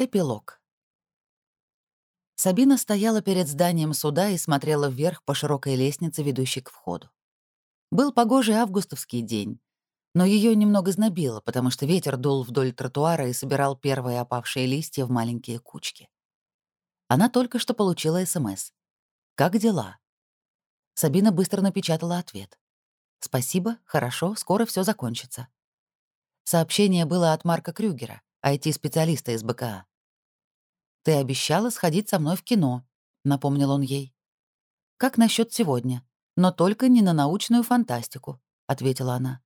Эпилог. Сабина стояла перед зданием суда и смотрела вверх по широкой лестнице, ведущей к входу. Был погожий августовский день, но ее немного знобило, потому что ветер дул вдоль тротуара и собирал первые опавшие листья в маленькие кучки. Она только что получила СМС. «Как дела?» Сабина быстро напечатала ответ. «Спасибо, хорошо, скоро все закончится». Сообщение было от Марка Крюгера, IT-специалиста из БКА. «Ты обещала сходить со мной в кино», — напомнил он ей. «Как насчет сегодня? Но только не на научную фантастику», — ответила она.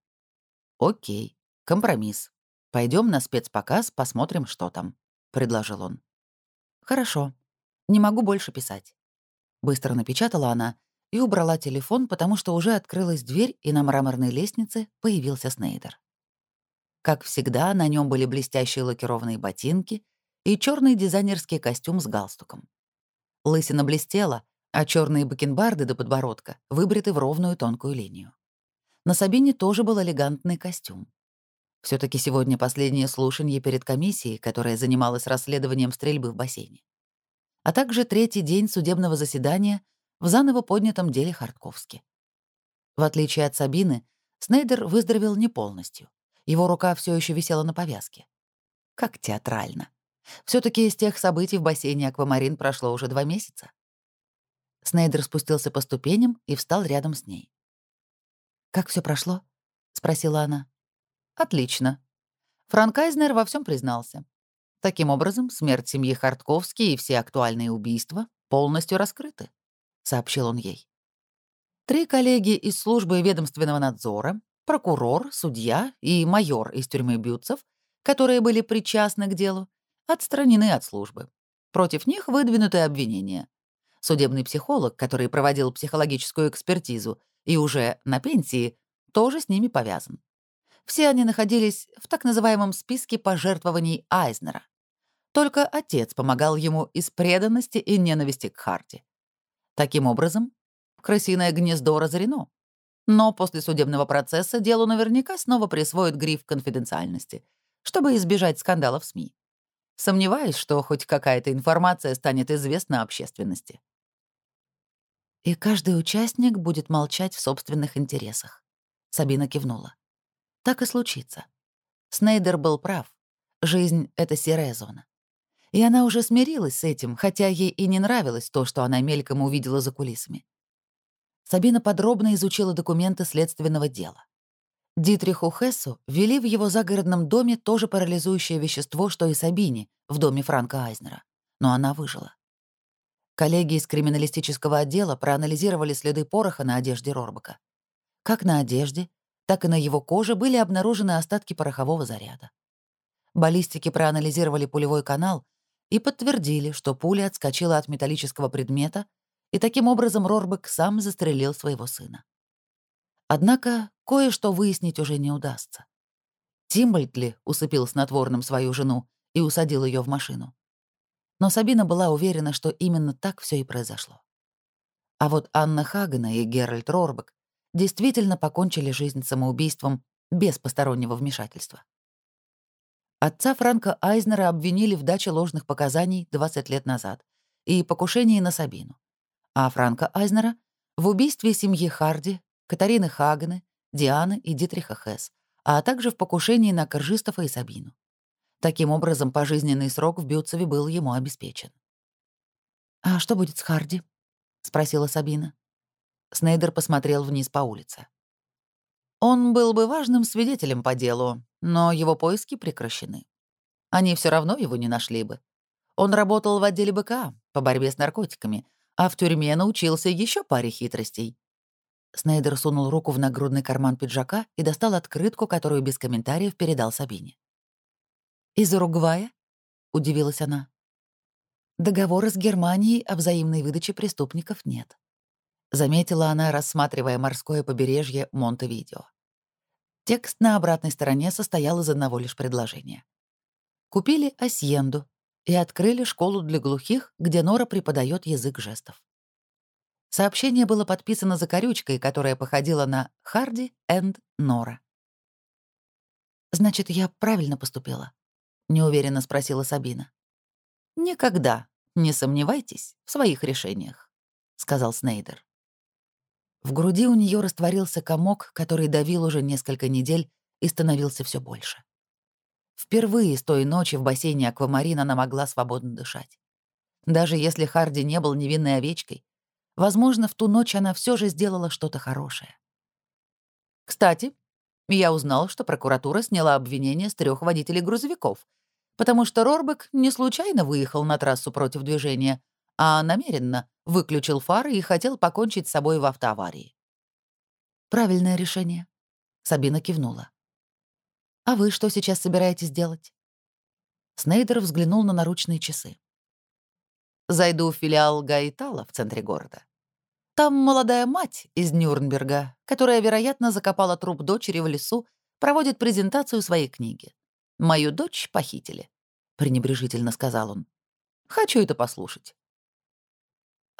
«Окей, компромисс. Пойдем на спецпоказ, посмотрим, что там», — предложил он. «Хорошо. Не могу больше писать». Быстро напечатала она и убрала телефон, потому что уже открылась дверь, и на мраморной лестнице появился Снейдер. Как всегда, на нем были блестящие лакированные ботинки и черный дизайнерский костюм с галстуком. Лысина блестела, а черные бакенбарды до подбородка выбриты в ровную тонкую линию. На Сабине тоже был элегантный костюм. все таки сегодня последнее слушание перед комиссией, которая занималась расследованием стрельбы в бассейне. А также третий день судебного заседания в заново поднятом деле Хартковски. В отличие от Сабины, Снейдер выздоровел не полностью. Его рука все еще висела на повязке. Как театрально. Все таки из тех событий в бассейне «Аквамарин» прошло уже два месяца. Снейдер спустился по ступеням и встал рядом с ней. «Как все прошло?» — спросила она. «Отлично. Франк Айзнер во всем признался. Таким образом, смерть семьи Хартковский и все актуальные убийства полностью раскрыты», — сообщил он ей. Три коллеги из службы ведомственного надзора прокурор, судья и майор из тюрьмы Бютцев, которые были причастны к делу, отстранены от службы. Против них выдвинуты обвинения. Судебный психолог, который проводил психологическую экспертизу и уже на пенсии, тоже с ними повязан. Все они находились в так называемом списке пожертвований Айзнера. Только отец помогал ему из преданности и ненависти к Харти. Таким образом, крысиное гнездо разорено. Но после судебного процесса делу наверняка снова присвоят гриф конфиденциальности, чтобы избежать скандалов в СМИ. Сомневаюсь, что хоть какая-то информация станет известна общественности. И каждый участник будет молчать в собственных интересах. Сабина кивнула. Так и случится. Снейдер был прав. Жизнь — это серая зона. И она уже смирилась с этим, хотя ей и не нравилось то, что она мельком увидела за кулисами. Сабина подробно изучила документы следственного дела. Дитриху Хессу ввели в его загородном доме то же парализующее вещество, что и Сабине в доме Франка Айзнера. Но она выжила. Коллеги из криминалистического отдела проанализировали следы пороха на одежде Рорбака. Как на одежде, так и на его коже были обнаружены остатки порохового заряда. Баллистики проанализировали пулевой канал и подтвердили, что пуля отскочила от металлического предмета и таким образом Рорбек сам застрелил своего сына. Однако кое-что выяснить уже не удастся. Тимбольтли усыпил снотворным свою жену и усадил ее в машину. Но Сабина была уверена, что именно так все и произошло. А вот Анна Хагена и Геральт Рорбек действительно покончили жизнь самоубийством без постороннего вмешательства. Отца Франка Айзнера обвинили в даче ложных показаний 20 лет назад и покушении на Сабину а Франка Айзнера — в убийстве семьи Харди, Катарины Хагены, Дианы и Дитриха Хесс, а также в покушении на Коржистова и Сабину. Таким образом, пожизненный срок в Бютцеве был ему обеспечен. «А что будет с Харди?» — спросила Сабина. Снейдер посмотрел вниз по улице. Он был бы важным свидетелем по делу, но его поиски прекращены. Они все равно его не нашли бы. Он работал в отделе БК по борьбе с наркотиками, а в тюрьме научился еще паре хитростей. Снейдер сунул руку в нагрудный карман пиджака и достал открытку, которую без комментариев передал Сабине. «Из Уругвая?» — удивилась она. «Договора с Германией о взаимной выдаче преступников нет», — заметила она, рассматривая морское побережье Монтевидео. Текст на обратной стороне состоял из одного лишь предложения. Купили асьенду, и открыли школу для глухих, где Нора преподает язык жестов. Сообщение было подписано закорючкой, которая походила на «Харди энд Нора». «Значит, я правильно поступила?» — неуверенно спросила Сабина. «Никогда не сомневайтесь в своих решениях», — сказал Снейдер. В груди у нее растворился комок, который давил уже несколько недель и становился все больше. Впервые с той ночи в бассейне «Аквамарин» она могла свободно дышать. Даже если Харди не был невинной овечкой, возможно, в ту ночь она все же сделала что-то хорошее. Кстати, я узнал, что прокуратура сняла обвинение с трех водителей грузовиков, потому что Рорбек не случайно выехал на трассу против движения, а намеренно выключил фары и хотел покончить с собой в автоаварии. «Правильное решение», — Сабина кивнула. «А вы что сейчас собираетесь делать?» Снейдер взглянул на наручные часы. «Зайду в филиал Гаитала в центре города. Там молодая мать из Нюрнберга, которая, вероятно, закопала труп дочери в лесу, проводит презентацию своей книги. Мою дочь похитили», — пренебрежительно сказал он. «Хочу это послушать».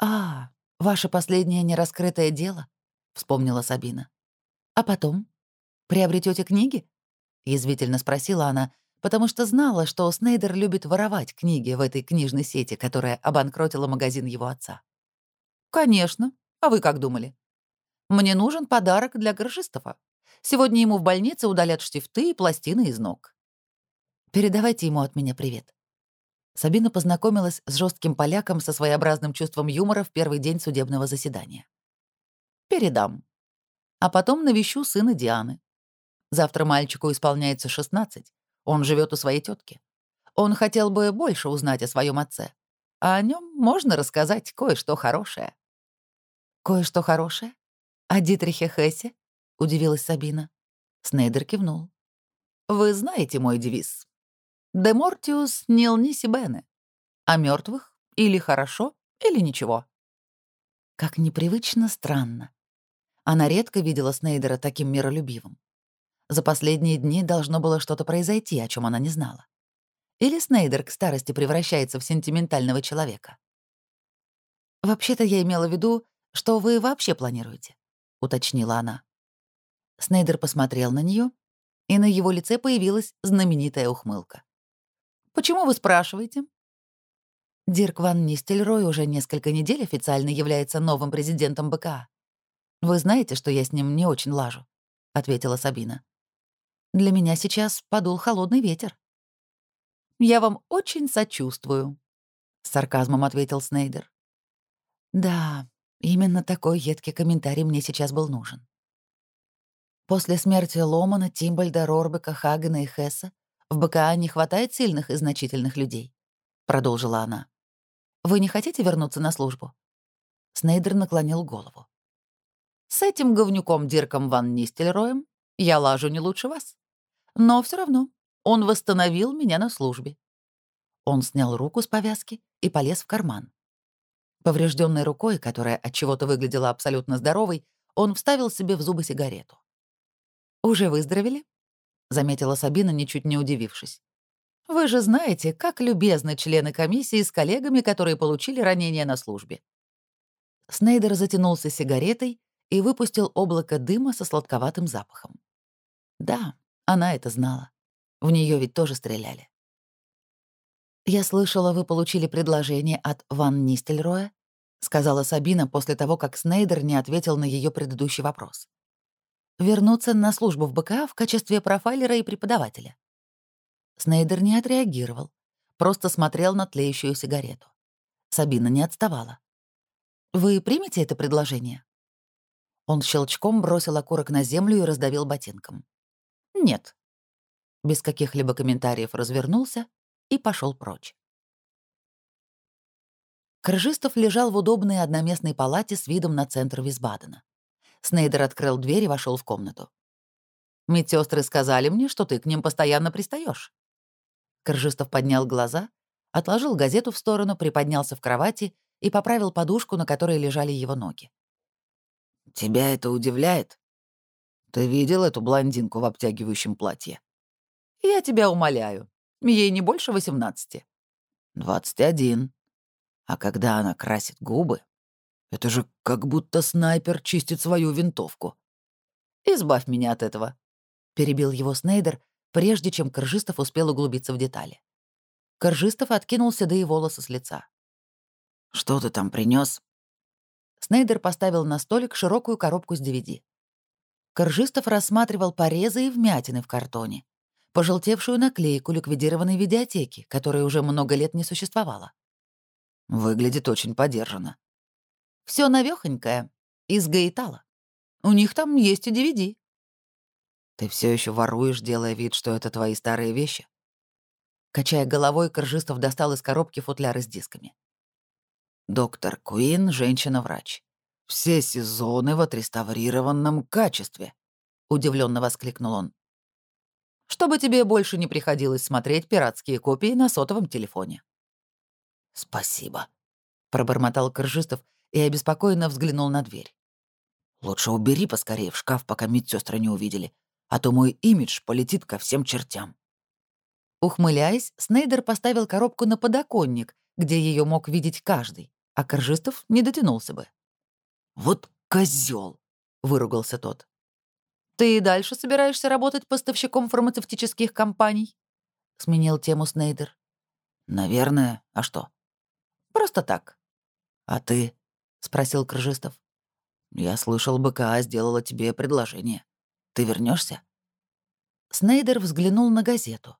«А, ваше последнее нераскрытое дело?» — вспомнила Сабина. «А потом? Приобретете книги?» — язвительно спросила она, потому что знала, что Снейдер любит воровать книги в этой книжной сети, которая обанкротила магазин его отца. «Конечно. А вы как думали? Мне нужен подарок для Горжистова. Сегодня ему в больнице удалят штифты и пластины из ног. Передавайте ему от меня привет». Сабина познакомилась с жестким поляком со своеобразным чувством юмора в первый день судебного заседания. «Передам. А потом навещу сына Дианы. Завтра мальчику исполняется 16. Он живет у своей тетки. Он хотел бы больше узнать о своем отце. А о нем можно рассказать кое-что хорошее. «Кое-что хорошее? О Дитрихе Хессе?» — удивилась Сабина. Снейдер кивнул. «Вы знаете мой девиз. Mortius nil nisi bene. О мертвых или хорошо, или ничего». Как непривычно странно. Она редко видела Снейдера таким миролюбивым. За последние дни должно было что-то произойти, о чем она не знала. Или Снейдер к старости превращается в сентиментального человека. «Вообще-то я имела в виду, что вы вообще планируете», — уточнила она. Снейдер посмотрел на нее, и на его лице появилась знаменитая ухмылка. «Почему вы спрашиваете?» Дирк Ван Нистельрой уже несколько недель официально является новым президентом БКА. «Вы знаете, что я с ним не очень лажу», — ответила Сабина. Для меня сейчас подул холодный ветер. «Я вам очень сочувствую», — с сарказмом ответил Снейдер. «Да, именно такой едкий комментарий мне сейчас был нужен. После смерти Ломана, Тимбальда, Рорбека, Хагена и Хесса в БКА не хватает сильных и значительных людей», — продолжила она. «Вы не хотите вернуться на службу?» Снейдер наклонил голову. «С этим говнюком Дирком Ван Нистельроем я лажу не лучше вас. Но все равно он восстановил меня на службе. Он снял руку с повязки и полез в карман. Поврежденной рукой, которая от чего-то выглядела абсолютно здоровой, он вставил себе в зубы сигарету. «Уже выздоровели?» — заметила Сабина, ничуть не удивившись. «Вы же знаете, как любезны члены комиссии с коллегами, которые получили ранения на службе». Снейдер затянулся сигаретой и выпустил облако дыма со сладковатым запахом. Да, она это знала. В нее ведь тоже стреляли. «Я слышала, вы получили предложение от Ван Нистельроя», сказала Сабина после того, как Снейдер не ответил на ее предыдущий вопрос. «Вернуться на службу в БКА в качестве профайлера и преподавателя». Снейдер не отреагировал, просто смотрел на тлеющую сигарету. Сабина не отставала. «Вы примете это предложение?» Он щелчком бросил окурок на землю и раздавил ботинком. «Нет». Без каких-либо комментариев развернулся и пошел прочь. Крыжистов лежал в удобной одноместной палате с видом на центр Висбадена. Снейдер открыл дверь и вошел в комнату. «Медсестры сказали мне, что ты к ним постоянно пристаешь. Крыжистов поднял глаза, отложил газету в сторону, приподнялся в кровати и поправил подушку, на которой лежали его ноги. «Тебя это удивляет?» Ты видел эту блондинку в обтягивающем платье? Я тебя умоляю. Ей не больше восемнадцати. Двадцать один. А когда она красит губы, это же как будто снайпер чистит свою винтовку. Избавь меня от этого, перебил его Снейдер, прежде чем Крыжистов успел углубиться в детали. Коржистов откинул седые волосы с лица. «Что ты там принес? Снейдер поставил на столик широкую коробку с DVD. Коржистов рассматривал порезы и вмятины в картоне, пожелтевшую наклейку ликвидированной видеотеки, которая уже много лет не существовала. Выглядит очень подержанно. Все навехонькое, из Гаитала. У них там есть и DVD. Ты все еще воруешь, делая вид, что это твои старые вещи? Качая головой, Коржистов достал из коробки футляры с дисками. Доктор Куин — женщина-врач. Все сезоны в отреставрированном качестве», — удивленно воскликнул он. «Чтобы тебе больше не приходилось смотреть пиратские копии на сотовом телефоне». «Спасибо», — пробормотал Коржистов и обеспокоенно взглянул на дверь. «Лучше убери поскорее в шкаф, пока медсестры не увидели, а то мой имидж полетит ко всем чертям». Ухмыляясь, Снейдер поставил коробку на подоконник, где ее мог видеть каждый, а Коржистов не дотянулся бы. «Вот козел! выругался тот. «Ты и дальше собираешься работать поставщиком фармацевтических компаний?» — сменил тему Снейдер. «Наверное. А что?» «Просто так». «А ты?» — спросил Крыжистов. «Я слышал, БКА сделала тебе предложение. Ты вернешься? Снейдер взглянул на газету.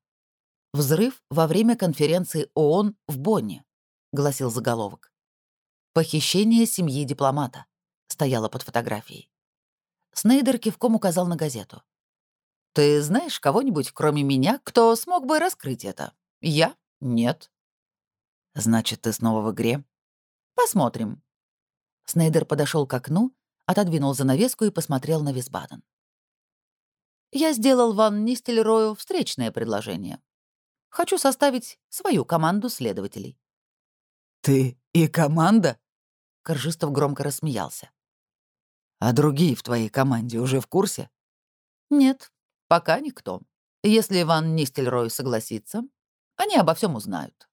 «Взрыв во время конференции ООН в Бонне», — гласил заголовок. «Похищение семьи дипломата», — стояло под фотографией. Снейдер кивком указал на газету. «Ты знаешь кого-нибудь, кроме меня, кто смог бы раскрыть это? Я? Нет». «Значит, ты снова в игре?» «Посмотрим». Снейдер подошел к окну, отодвинул занавеску и посмотрел на Висбаден. «Я сделал Ван Нистельрою встречное предложение. Хочу составить свою команду следователей». «Ты и команда?» Коржистов громко рассмеялся. «А другие в твоей команде уже в курсе?» «Нет, пока никто. Если Иван Нистельрой согласится, они обо всем узнают».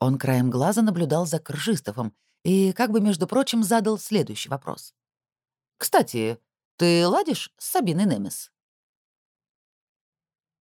Он краем глаза наблюдал за Коржистовым и, как бы, между прочим, задал следующий вопрос. «Кстати, ты ладишь с Сабиной Немес?»